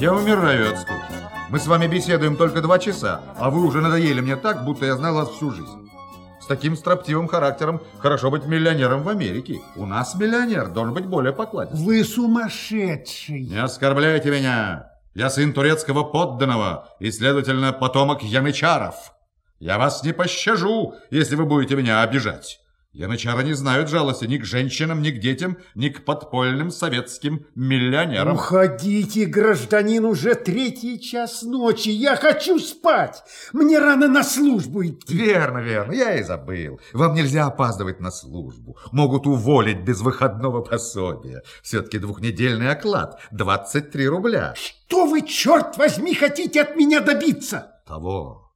Я умираю от скуки. Мы с вами беседуем только два часа, а вы уже надоели мне так, будто я знал вас всю жизнь. С таким строптивым характером хорошо быть миллионером в Америке. У нас миллионер должен быть более покладистым. Вы сумасшедший. Не оскорбляйте меня. Я сын турецкого подданного и, следовательно, потомок янычаров. Я вас не пощажу, если вы будете меня обижать. Янычары не знают жалости ни к женщинам, ни к детям, ни к подпольным советским миллионерам. Уходите, гражданин, уже третий час ночи. Я хочу спать. Мне рано на службу идти. Верно, верно, я и забыл. Вам нельзя опаздывать на службу. Могут уволить без выходного пособия. Все-таки двухнедельный оклад, 23 рубля. Что вы, черт возьми, хотите от меня добиться? Того,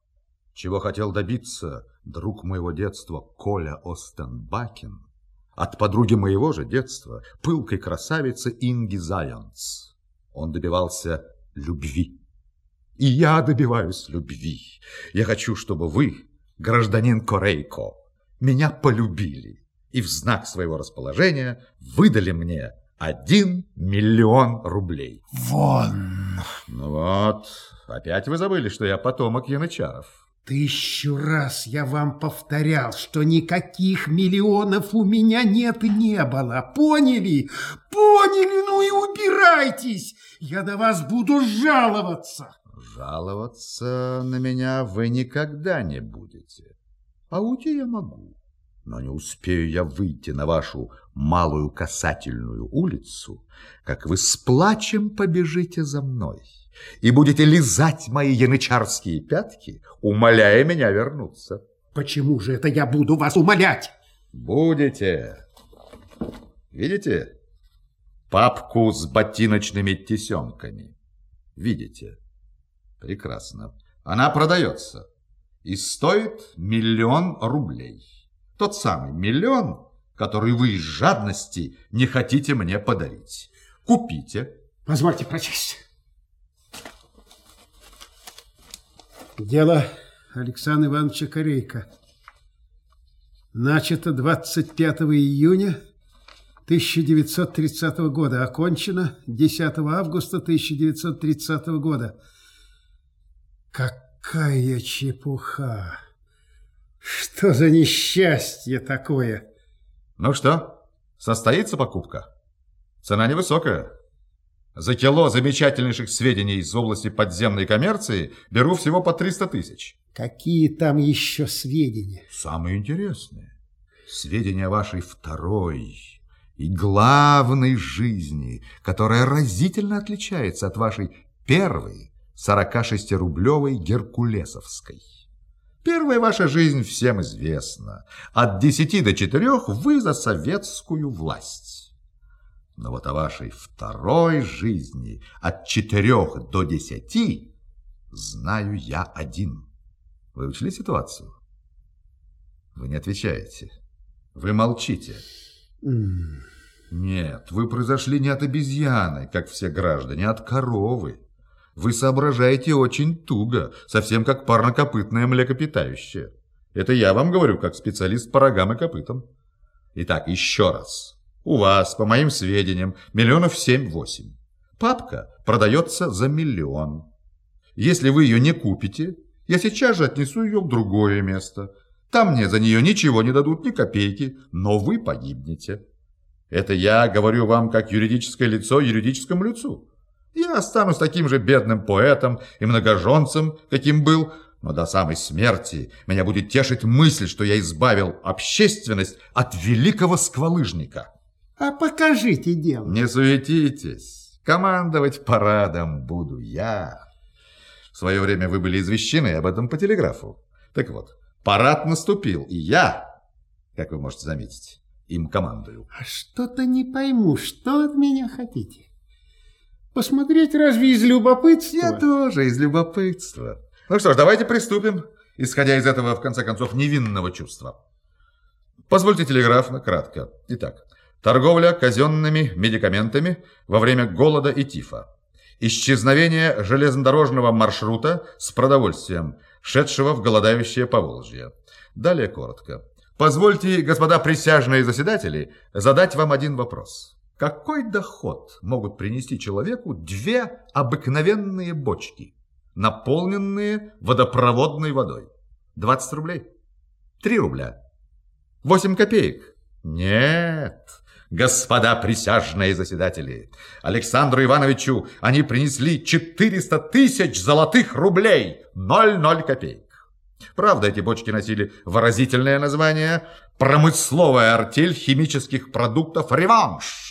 чего хотел добиться друг моего детства Коля Остенбакен, от подруги моего же детства, пылкой красавицы Инги Зайонс. Он добивался любви. И я добиваюсь любви. Я хочу, чтобы вы, гражданин Корейко, меня полюбили и в знак своего расположения выдали мне один миллион рублей. Вон. Ну вот, опять вы забыли, что я потомок янычаров. Тысячу раз я вам повторял, что никаких миллионов у меня нет и не было. Поняли? Поняли? Ну и убирайтесь. Я на вас буду жаловаться. Жаловаться на меня вы никогда не будете. А уйти я могу. Но не успею я выйти на вашу малую касательную улицу, как вы с плачем побежите за мной и будете лизать мои янычарские пятки, умоляя меня вернуться. Почему же это я буду вас умолять? Будете. Видите? Папку с ботиночными тесемками. Видите? Прекрасно. Она продается и стоит миллион рублей. Тот самый миллион, который вы из жадности не хотите мне подарить. Купите. Позвольте прочесть. Дело Александра Ивановича Корейка. Начато 25 июня 1930 года. Окончено 10 августа 1930 года. Какая чепуха! Что за несчастье такое? Ну что, состоится покупка? Цена невысокая. За кило замечательнейших сведений из области подземной коммерции беру всего по 300 тысяч. Какие там еще сведения? Самые интересные. Сведения о вашей второй и главной жизни, которая разительно отличается от вашей первой 46-рублевой геркулесовской. Первая ваша жизнь всем известна. От 10 до 4 вы за советскую власть. Но вот о вашей второй жизни от четырех до десяти знаю я один. Вы учли ситуацию? Вы не отвечаете. Вы молчите. Нет, вы произошли не от обезьяны, как все граждане, а от коровы. Вы соображаете очень туго, совсем как парнокопытное млекопитающее. Это я вам говорю, как специалист по рогам и копытам. Итак, еще раз. У вас, по моим сведениям, миллионов семь-восемь. Папка продается за миллион. Если вы ее не купите, я сейчас же отнесу ее в другое место. Там мне за нее ничего не дадут, ни копейки, но вы погибнете. Это я говорю вам как юридическое лицо юридическому лицу. Я останусь таким же бедным поэтом и многоженцем, каким был, но до самой смерти меня будет тешить мысль, что я избавил общественность от великого сквалыжника. А покажите дело. Не суетитесь. Командовать парадом буду я. В свое время вы были извещены об этом по телеграфу. Так вот, парад наступил, и я, как вы можете заметить, им командую. А что-то не пойму, что от меня хотите? Посмотреть разве из любопытства? Я тоже из любопытства. Ну что ж, давайте приступим, исходя из этого, в конце концов, невинного чувства. Позвольте телеграфно, кратко. Итак, торговля казенными медикаментами во время голода и тифа, исчезновение железнодорожного маршрута с продовольствием шедшего в голодающее Поволжье. Далее коротко. Позвольте, господа присяжные заседатели, задать вам один вопрос. Какой доход могут принести человеку две обыкновенные бочки, наполненные водопроводной водой? 20 рублей? 3 рубля? 8 копеек? Нет, господа присяжные заседатели, Александру Ивановичу они принесли 400 тысяч золотых рублей, 0,0 копеек. Правда, эти бочки носили выразительное название «Промысловая артель химических продуктов «Реванш».